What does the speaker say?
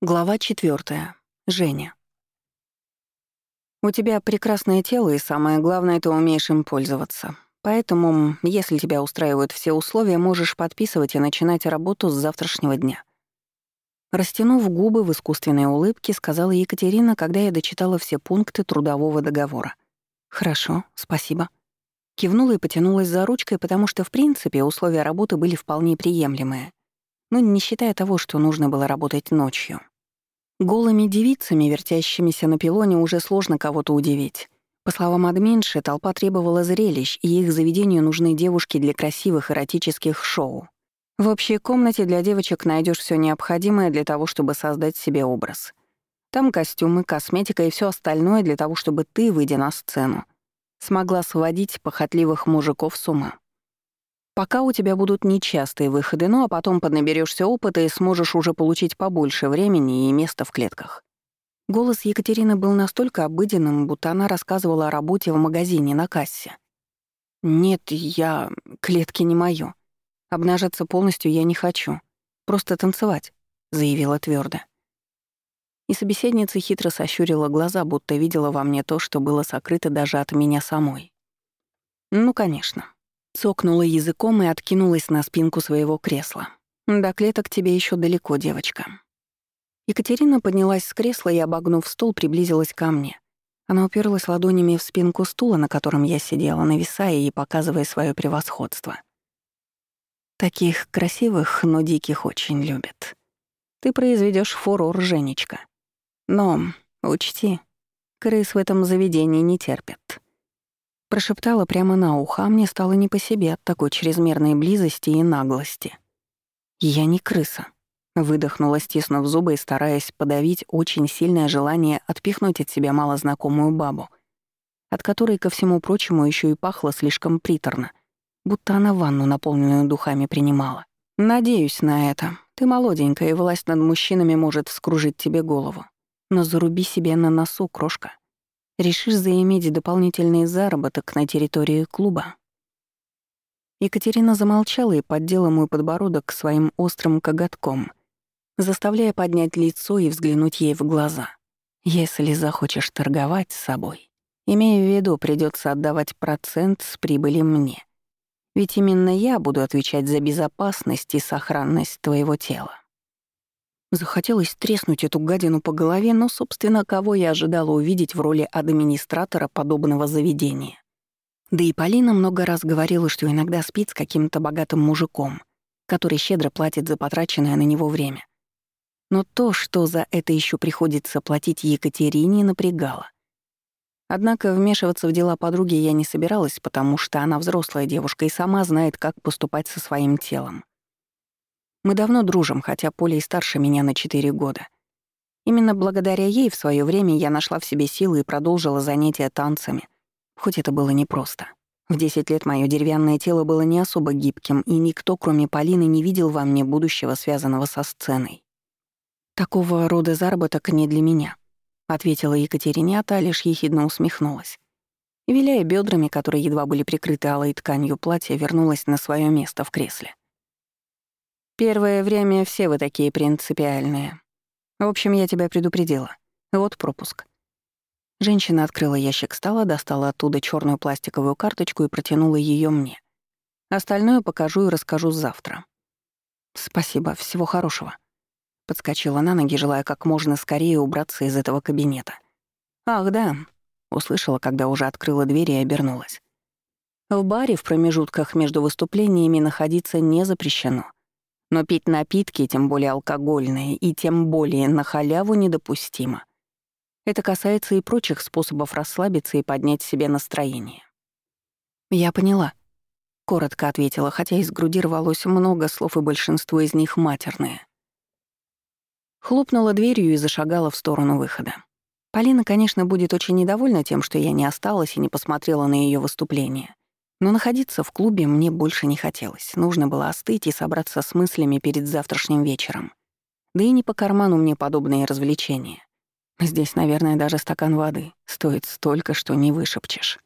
Глава четвертая. Женя. У тебя прекрасное тело, и самое главное, ты умеешь им пользоваться. Поэтому, если тебя устраивают все условия, можешь подписывать и начинать работу с завтрашнего дня. Растянув губы в искусственной улыбке, сказала Екатерина, когда я дочитала все пункты трудового договора. «Хорошо, спасибо». Кивнула и потянулась за ручкой, потому что, в принципе, условия работы были вполне приемлемые. Ну, не считая того, что нужно было работать ночью. Голыми девицами, вертящимися на пилоне, уже сложно кого-то удивить. По словам админши, толпа требовала зрелищ, и их заведению нужны девушки для красивых эротических шоу. В общей комнате для девочек найдешь все необходимое для того, чтобы создать себе образ. Там костюмы, косметика и все остальное для того, чтобы ты, выйдя на сцену, смогла сводить похотливых мужиков с ума. Пока у тебя будут нечастые выходы, ну а потом поднаберешься опыта и сможешь уже получить побольше времени и места в клетках. Голос Екатерины был настолько обыденным, будто она рассказывала о работе в магазине на кассе. «Нет, я... клетки не моё. Обнажаться полностью я не хочу. Просто танцевать», — заявила твердо. И собеседница хитро сощурила глаза, будто видела во мне то, что было сокрыто даже от меня самой. «Ну, конечно. Цокнула языком и откинулась на спинку своего кресла. «До клеток тебе еще далеко, девочка». Екатерина поднялась с кресла и, обогнув стол, приблизилась ко мне. Она уперлась ладонями в спинку стула, на котором я сидела, нависая и показывая свое превосходство. Таких красивых, но диких очень любят. Ты произведешь фурор, Женечка. Но, учти, крыс в этом заведении не терпят. Прошептала прямо на ухо, а мне стало не по себе от такой чрезмерной близости и наглости. «Я не крыса», — выдохнула, стиснув зубы и стараясь подавить очень сильное желание отпихнуть от себя малознакомую бабу, от которой, ко всему прочему, еще и пахло слишком приторно, будто она ванну, наполненную духами, принимала. «Надеюсь на это. Ты молоденькая, и власть над мужчинами может вскружить тебе голову. Но заруби себе на носу, крошка. Решишь заиметь дополнительный заработок на территории клуба?» Екатерина замолчала и поддела мой подбородок своим острым коготком, заставляя поднять лицо и взглянуть ей в глаза. «Если захочешь торговать с собой, имея в виду, придется отдавать процент с прибыли мне. Ведь именно я буду отвечать за безопасность и сохранность твоего тела». Захотелось треснуть эту гадину по голове, но, собственно, кого я ожидала увидеть в роли администратора подобного заведения. Да и Полина много раз говорила, что иногда спит с каким-то богатым мужиком, который щедро платит за потраченное на него время. Но то, что за это еще приходится платить Екатерине, напрягало. Однако вмешиваться в дела подруги я не собиралась, потому что она взрослая девушка и сама знает, как поступать со своим телом. Мы давно дружим, хотя Поля и старше меня на 4 года. Именно благодаря ей в свое время я нашла в себе силы и продолжила занятия танцами, хоть это было непросто. В 10 лет мое деревянное тело было не особо гибким, и никто, кроме Полины, не видел во мне будущего, связанного со сценой. «Такого рода заработок не для меня», — ответила Екатерине, а та лишь ехидно усмехнулась. Виляя бедрами, которые едва были прикрыты алой тканью платья, вернулась на свое место в кресле. Первое время все вы такие принципиальные. В общем, я тебя предупредила. Вот пропуск. Женщина открыла ящик стола, достала оттуда черную пластиковую карточку и протянула ее мне. Остальное покажу и расскажу завтра. Спасибо, всего хорошего. Подскочила на ноги, желая как можно скорее убраться из этого кабинета. Ах, да, услышала, когда уже открыла дверь и обернулась. В баре в промежутках между выступлениями находиться не запрещено — но пить напитки, тем более алкогольные, и тем более на халяву недопустимо. Это касается и прочих способов расслабиться и поднять себе настроение. «Я поняла», — коротко ответила, хотя из груди рвалось много слов, и большинство из них матерные. Хлопнула дверью и зашагала в сторону выхода. Полина, конечно, будет очень недовольна тем, что я не осталась и не посмотрела на ее выступление. Но находиться в клубе мне больше не хотелось. Нужно было остыть и собраться с мыслями перед завтрашним вечером. Да и не по карману мне подобные развлечения. Здесь, наверное, даже стакан воды стоит столько, что не вышепчешь.